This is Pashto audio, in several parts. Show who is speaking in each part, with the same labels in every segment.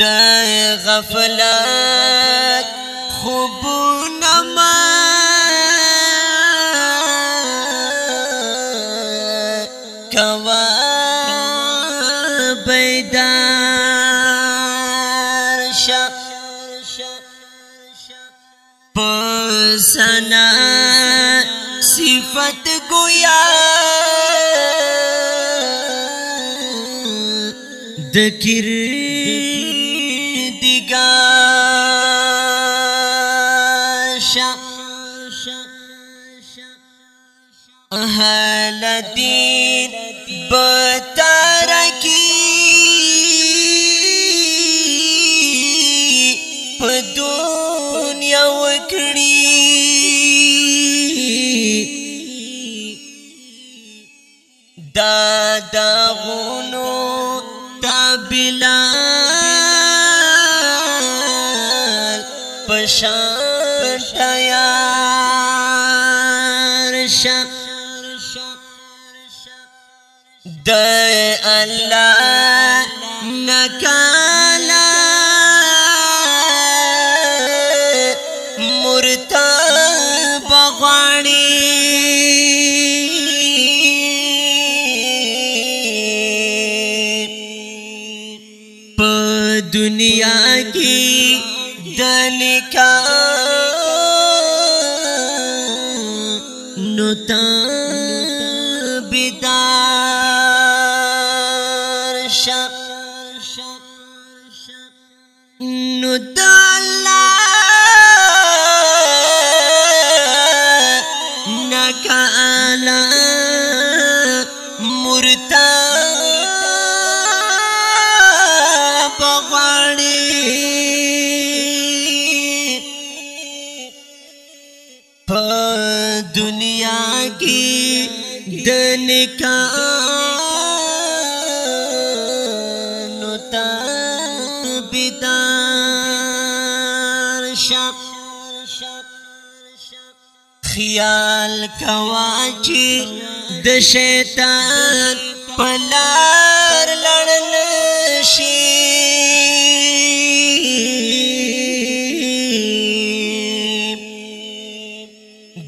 Speaker 1: د غفلات خوب نما کوا بیدار شپ پسنا صفت گویا د قاشا هل دين بتركي دنیا وکړي دا دا غونو تیار شا د الله نکالا مرتب غنی دنیا کی دنکا تا بیدار شب نو دالا نکالا د نکاح نو تا بيدار شپ خیال کوا چې د شیطان پلار لړل شي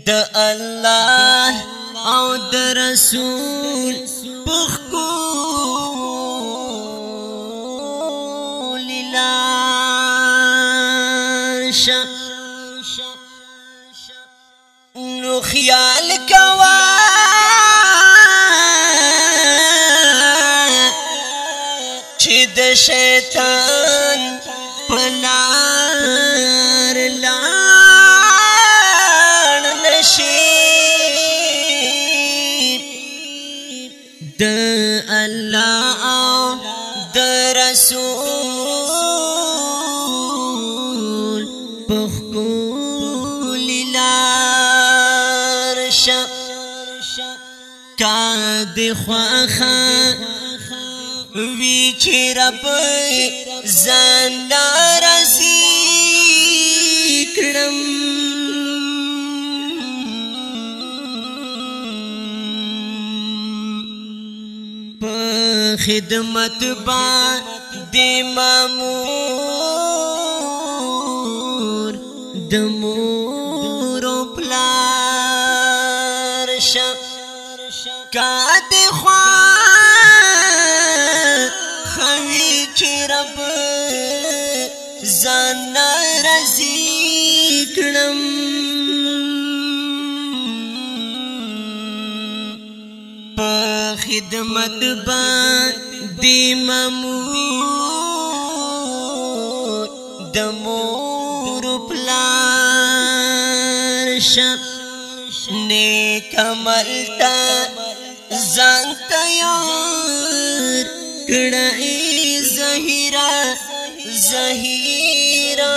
Speaker 1: د الله او د رسول پخکو للاش نو خیال کوا چې د شیطان پلان الله او د رسول پخکول لار ش کا د خواخه وی چې رب زندار سي خدمت باندې مامور د مور پلار شپ کاته خوا خوي چې رب ځان رزي کړم پر خدمت باندې ممور د مور پلار شپ نیک عملتا ځان تیار کړه زهیرا زهیرا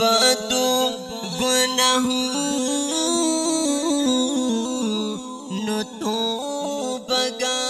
Speaker 1: بدو हूँ न तो बगा